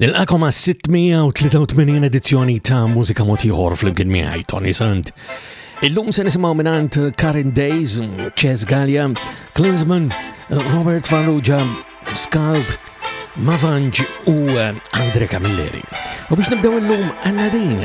Nilqakom għas 683 edizzjoni ta' Mużika Mod Ieħor flimkien miegħi Tony Sant. Illum se nisimgħu mingħand Karen Days, Chess Gallia, Klinsman, Robert Farrugia, Skald, Mavanġ u eh, Andre Camilleri. U biex nibdew illum għandna din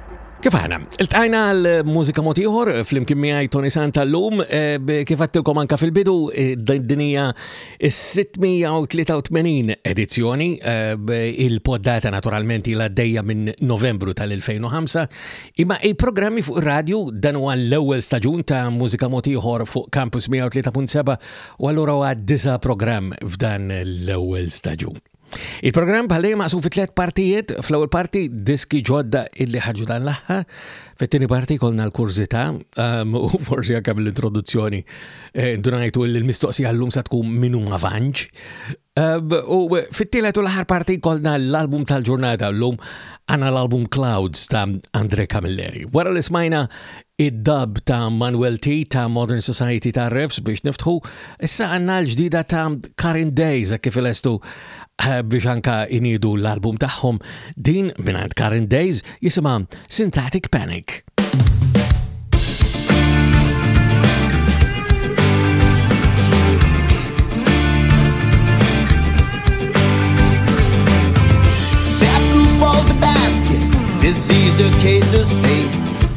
Kif aħna, il-tajna l-mużika motiħor fl-imkien miħaj Tony Santa l-lum, eh, kif għattilkom anka fil-bidu, eh, d-dinija 683 edizzjoni, eh, il-poddata naturalment ila d-dejja minn novembru tal-2005, imma il-programmi fuq radio dan huwa l-ewwel staġun ta' mużika motiħor fuq Campus 103.7 u allura huwa disa programm f'dan l-ewwel staġun. Il-programm bħal dejjem maqsum fi tliet partijiet, fl-ewwel parti diski ġodda illi ħarġu dan l-aħħar, fit-tieni parti kolna l-kurżità um, u forsi anke mill-introduzzjoni eh, ndunajtu li l-mistoqsija llum se tkun min huma vanġ. Um, u fit-tielet u l-aħħar parti kolna l-album tal-ġurnata llum għandna l-album Clouds ta' Andre Camilleri. Wara li smajna id-dub ta' Manuel T ta' Modern Society ta' Refs biex niftħu, issa għanna l-ġdida ta' Current Days kif il-estu eh, biex anka inidu l-album tagħhom din mingħand Current Days jisimha Synthetic Panic. disease, the case to stay.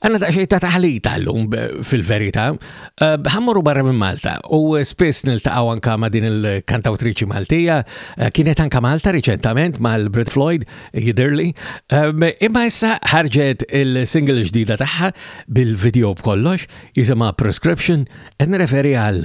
Għanna ta' xej ta' taħlita l-lum fil-verita, eh, ħammuru barra minn Malta u spiss nil-taqaw anka ma' din il-kantawtriċi Maltija, eh, kienet anka Malta riċentament mal-Brit Floyd jidirli, eh, imma issa ħarġet il-single ġdida taħħa bil-video b'kollox jisima Prescription, n-referi għal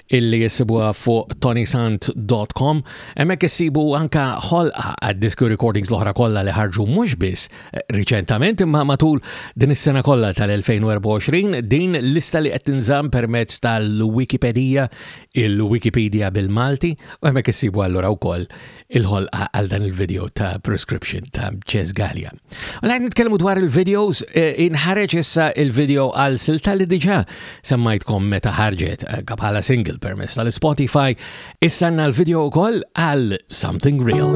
illi jissibuha fuq tonysant.com. Hemmhekk issibu anka ħolqa għad-disku recordings l-oħra kollha li ħarġu mhux biss eh, riċentament imma matul din is-sena kollha tal-2024 din lista li qed tinżamm permezz tal-Wikipedija, il-Wikipedia bil-Malti u hemmhekk issibu allura wkoll il-ħolqa għal dan il-video ta' prescription ta' Ches Gallia. U lajn nitkellmu dwar il-videos, eh, inħareġ issa il-video għal silta li diġa semmajtkom meta ħarġet eh, bħala single permess tal-Spotify, issa għanna l-video u koll għal Something Real.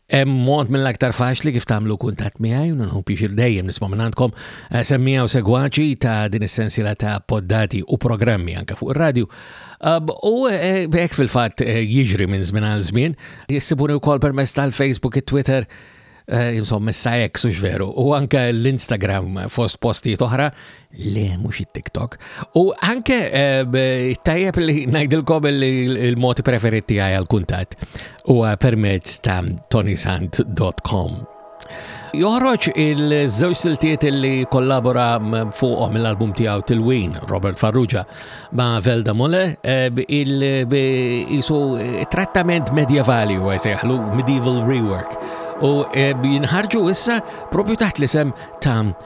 Hemm mod mill-aktar faċli kif tagħmlu kuntatt miegħi u nħu pixir dejjem nisma' minn għandkom eh, semmija u segwaċi ta' din is-sensiela ta' poddati u programmi anke fuq ir-radju. U eh, hekk fil-fatt eh, jiġri minn żmien għal żmien, jissibuni wkoll permezz tal-Facebook, it-Twitter, insomma issa hekk sux veru, u anke l-Instagram fost postijiet oħra, Le, mux il-TikTok. U anke eh, tajjeb li najdilkom il-moti preferiti għaj għal-kuntat u permezz ta' tonisant.com. Joħroġ il-żewġ siltiet li kollabora fuqhom l-album tiegħu Tilwin, Robert Farrugia, ma' Velda Mole, eh, il-isu eh, trattament medjevali u għajseħlu medieval rework. U jinħarġu issa propju taħt l-isem ta'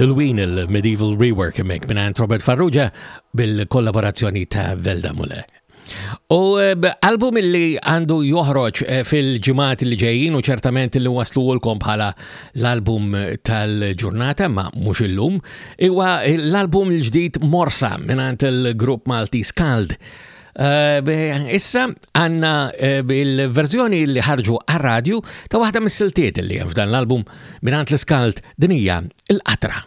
Tilwin il-Medieval Rework mek minn Robert Farrugia bil-kollaborazzjoni ta' Velda Mule. U eh, album li għandu joħroġ eh, fil-ġimat li ġejjin u ċertament li waslu għolkom bħala l-album tal-ġurnata ma mux illum, iwa l-album l-ġdid Morsa minnant il-grupp Malti Skald. Eh, issa għanna il-verżjoni li ħarġu għal-radju ta' waħda mis-siltiet li f'dan l-album minnant l-Skald dinija il-qatra.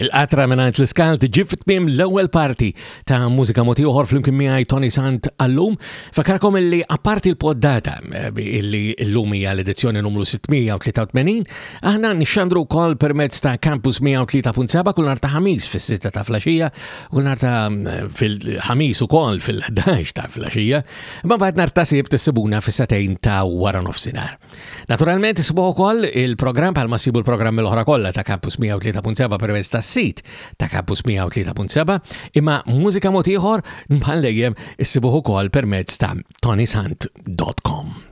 Il-qatra minnant l-iskal tiġi fit-tmim l-ewwel parti ta' mużika moti uħor fl-imkien miegħi Tony Sant għallum. Fakarkom illi apparti l-poddata eh, illi l-lum hija l-edizzjoni numru 683, aħna nixxandru wkoll permezz ta' Campus 103.7 kull nar ta' ħamis fis-sitta ta' flaxija, kull nar ta' mm, fil-ħamis ukoll fil-11 ta' flaxija. Imma bad nar ta' sibt issibuna fis-satejn ta' wara nofsinhar. Naturalment isibuh ukoll il-programm bħalma sibu l-programmi l-oħra kollha ta' Campus 103.7 permezz tas-sit ta' Campus 103.7 imma mużika mod ieħor bħal dejjem issibuh ukoll permezz ta' tonysant.com.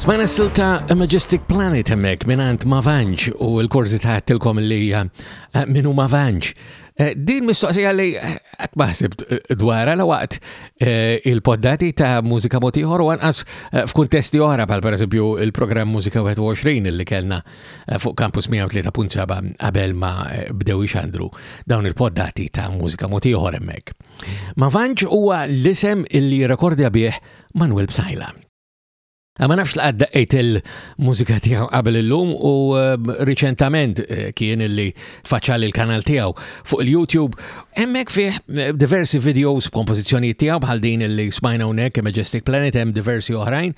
Smajna s-silta A Majestic Planet hemmhekk mingħand Mavanġ u l-korżità tilkom li hija eh, minu Mavanġ. Eh, din mistoqsija li eh, qatt ma ħsibt dwarha la waqt il-poddati ta' mużika mod ieħor u anqas f'kuntesti oħra bħal pereżempju il-programm Mużika 21 li kellna fuq Campus 103.7 qabel ma bdew ixandru dawn il-poddati ta' mużika mod ieħor hemmhekk. Mavanġ huwa l-isem illi rekordja bih Manuel Bsajla. Eh, ma nafx laqad daqqejt il-mużika tiegħu qabel illum u eh, riċentament eh, kien illi faċċal il-kanal tiegħu fuq il-YouTube. Hemmhekk fih diversi videos b'kompożizzjonijiet tiegħu bħal din illi smajna hawnhekk Majestic Planet hemm diversi oħrajn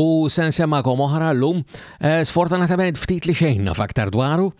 u se nsemakom oħra llum sfortunatament ftit li xejn naf aktar dwaru.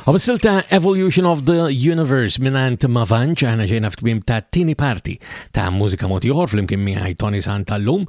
Għabsil ta' Evolution of the Universe minant Mavan ċaħna ġejna f'tmim ta' tini parti ta' mużika motiħor fl-imkien miħaj Tony San tal-lum.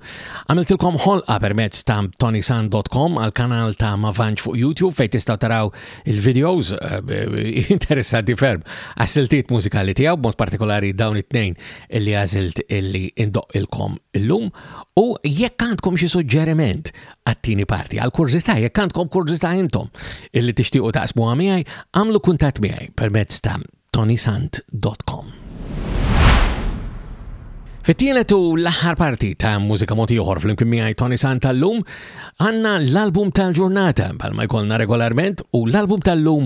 Għamiltilkom ħolqa permezz ta' tonisan.com għal-kanal ta' Mavan fuq YouTube fej tistaw taraw il-videos eh, interessanti ferm għassiltiet mużikali tijaw b'mod partikolari dawn it-tnejn illi għazilt illi indoq ilkom illum u jekk għandkom xi suġġeriment għat-tieni parti. Għal kurżità, jekk għandkom kurżità intom illi tixtiequ taqsmuha miegħi, għamlu kuntatt miegħi permezz ta' tonisant.com. Fit-tielet u l-aħħar parti ta' mużika moti oħor fl-imkien miegħi Tony Sant tal-lum għandna l-album tal-ġurnata bħalma jkollna regolarment u l-album tal-lum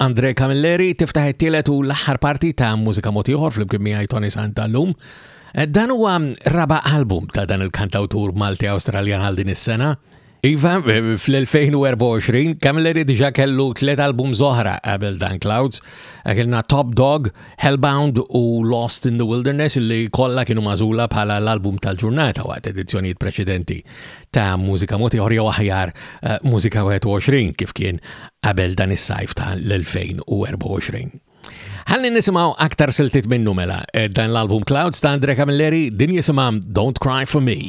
Andre Camilleri tiftaħ it-tielet u l-aħħar parti ta' mużika mod ieħor fl-imkien miegħi Tony Santa llum. Eh, dan huwa raba album ta' dan il-kantawtur Malti Awstraljan għal din is-sena. Iva, eh, fl-2024, Camilleri diġa kellu tliet album zoħra qabel Dan Clouds, għakilna Top Dog, Hellbound u Lost in the Wilderness li kollha kienu mażula bħala l-album tal-ġurnata waqt edizzjonijiet preċedenti ta' mużika mod ieħor jew aħjar eh, mużika 21 kif kien qabel dan is-sajf ta' l-2024. Ħalli nisimgħu aktar siltit minnu mela eh, dan l-album Clouds ta' Andre Camilleri din jisimha Don't Cry for Me.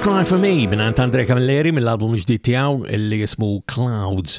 Cry for Me minn Andre Camilleri mill-album ġdid tiegħu li jismu Clouds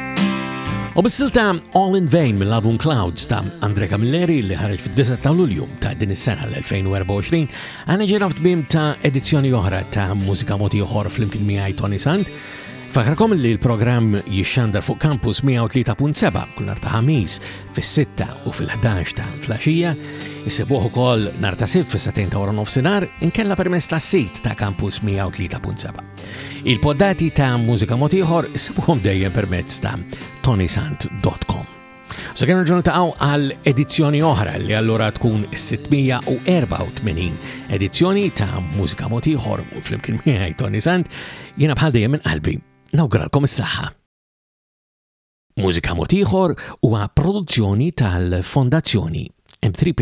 U bis-silta All in Vain mill-album Clouds ta' Andre Camilleri li ħareġ fid-9 ta' Lulju ta' din is-sena l-2024, għana ġena f'tbim ta' edizzjoni oħra ta' mużika moti oħor fl-imkien miegħi Tony Sant. Fakrakom li l-programm jixxandar fuq Campus 103.7 kull nar ta' ħamis fis-6 u fil-11 ta' flaxija, jisibuħ ukoll nar ta' sibt fis-satin ta' wara nofsinhar inkella permess tas-sit ta' Campus 103.7. Il-poddati ta' mużika mod ieħor sibuhom dejjem permezz ta' tonisant.com. So kemm ġurnata taqgħu għal edizzjoni oħra li allura tkun 684 edizzjoni ta' mużika mod ieħor flimkien miegħi Tony Sant, jiena bħal dejjem minn qalbi nawgralkom is-saħħa. Mużika mod ieħor huwa produzzjoni tal-Fondazzjoni M3P.